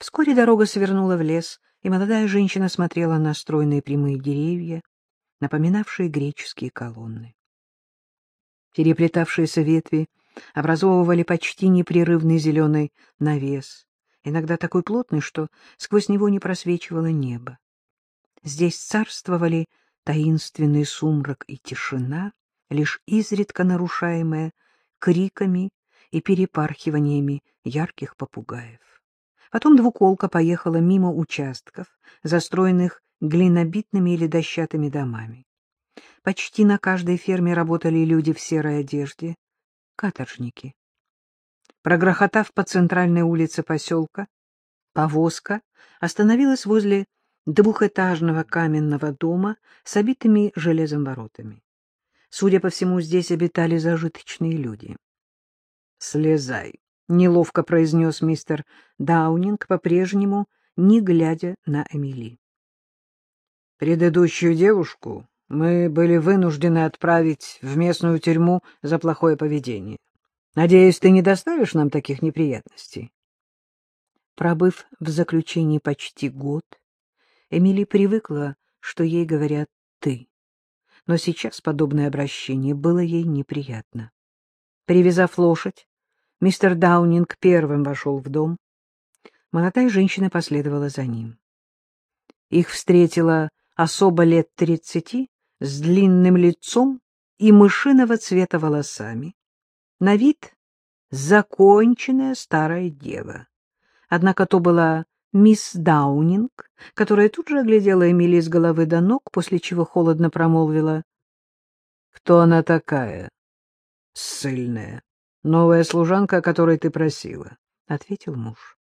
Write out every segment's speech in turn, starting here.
Вскоре дорога свернула в лес, и молодая женщина смотрела на стройные прямые деревья, напоминавшие греческие колонны. Переплетавшиеся ветви образовывали почти непрерывный зеленый навес, иногда такой плотный, что сквозь него не просвечивало небо. Здесь царствовали таинственный сумрак и тишина, лишь изредка нарушаемая криками и перепархиваниями ярких попугаев. Потом двуколка поехала мимо участков, застроенных глинобитными или дощатыми домами. Почти на каждой ферме работали люди в серой одежде, каторжники. Прогрохотав по центральной улице поселка, повозка остановилась возле двухэтажного каменного дома с обитыми железом воротами. Судя по всему, здесь обитали зажиточные люди. — Слезай, — неловко произнес мистер Даунинг, по-прежнему не глядя на Эмили. — Предыдущую девушку мы были вынуждены отправить в местную тюрьму за плохое поведение. Надеюсь, ты не доставишь нам таких неприятностей? Пробыв в заключении почти год, Эмили привыкла, что ей говорят «ты». Но сейчас подобное обращение было ей неприятно. Привязав лошадь, мистер Даунинг первым вошел в дом. Молодая женщина последовала за ним. Их встретила особо лет тридцати с длинным лицом и мышиного цвета волосами. На вид законченная старая дева. Однако то была мисс Даунинг, которая тут же оглядела Эмили с головы до ног, после чего холодно промолвила. — Кто она такая? — Ссыльная. Новая служанка, о которой ты просила, — ответил муж.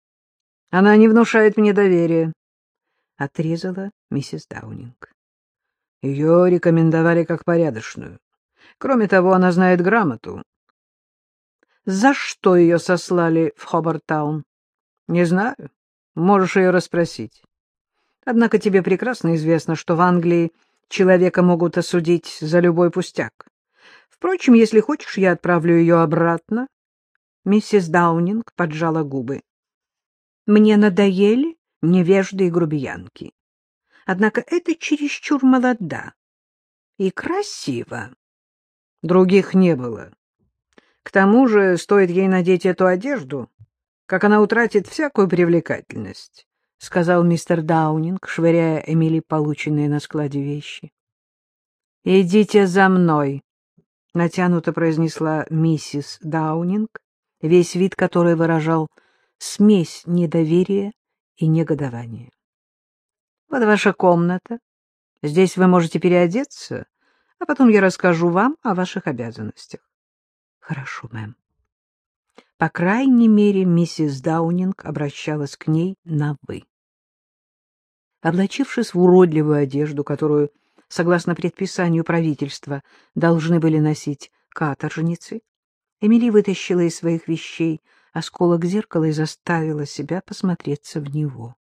— Она не внушает мне доверия, — отрезала миссис Даунинг. Ее рекомендовали как порядочную. Кроме того, она знает грамоту. — За что ее сослали в Хобартаун? — Не знаю. Можешь ее расспросить. Однако тебе прекрасно известно, что в Англии человека могут осудить за любой пустяк. Впрочем, если хочешь, я отправлю ее обратно. Миссис Даунинг поджала губы. Мне надоели невежды и грубиянки. Однако это чересчур молода и красиво. Других не было. К тому же, стоит ей надеть эту одежду, как она утратит всякую привлекательность, — сказал мистер Даунинг, швыряя Эмили полученные на складе вещи. — Идите за мной, — натянуто произнесла миссис Даунинг, весь вид которой выражал смесь недоверия и негодования. — Вот ваша комната. Здесь вы можете переодеться, а потом я расскажу вам о ваших обязанностях. — Хорошо, мэм. По крайней мере, миссис Даунинг обращалась к ней на «вы». Облачившись в уродливую одежду, которую, согласно предписанию правительства, должны были носить каторжницы, Эмили вытащила из своих вещей осколок зеркала и заставила себя посмотреться в него.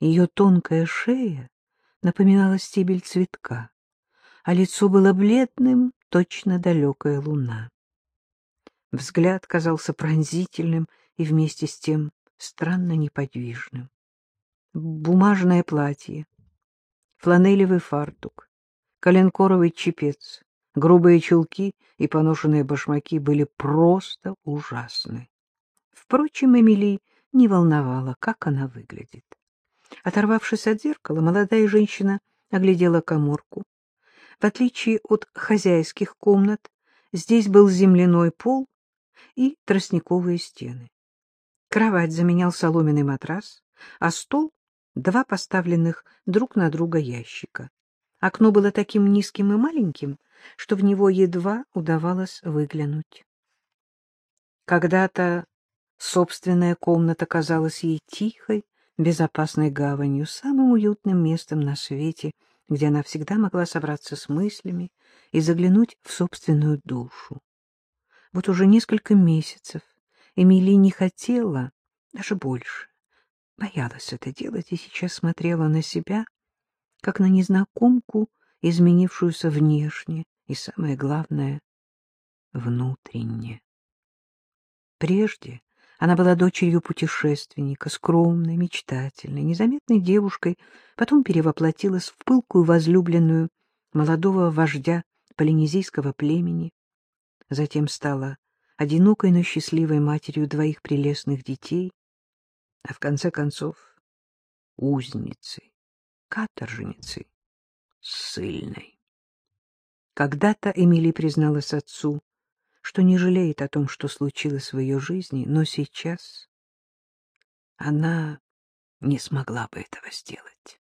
Ее тонкая шея напоминала стебель цветка, а лицо было бледным, точно далекая луна. Взгляд казался пронзительным и вместе с тем странно неподвижным. Бумажное платье, фланелевый фартук, коленкоровый чепец, грубые чулки и поношенные башмаки были просто ужасны. Впрочем, Эмили не волновала, как она выглядит. Оторвавшись от зеркала, молодая женщина оглядела коморку. В отличие от хозяйских комнат, здесь был земляной пол и тростниковые стены. Кровать заменял соломенный матрас, а стол — два поставленных друг на друга ящика. Окно было таким низким и маленьким, что в него едва удавалось выглянуть. Когда-то собственная комната казалась ей тихой, безопасной гаванью, самым уютным местом на свете, где она всегда могла собраться с мыслями и заглянуть в собственную душу. Вот уже несколько месяцев Эмили не хотела, даже больше, боялась это делать и сейчас смотрела на себя, как на незнакомку, изменившуюся внешне и, самое главное, внутренне. Прежде Она была дочерью путешественника, скромной, мечтательной, незаметной девушкой, потом перевоплотилась в пылкую возлюбленную молодого вождя полинезийского племени, затем стала одинокой, но счастливой матерью двоих прелестных детей, а в конце концов узницей, каторжницей, ссыльной. Когда-то Эмили призналась отцу, что не жалеет о том, что случилось в ее жизни, но сейчас она не смогла бы этого сделать.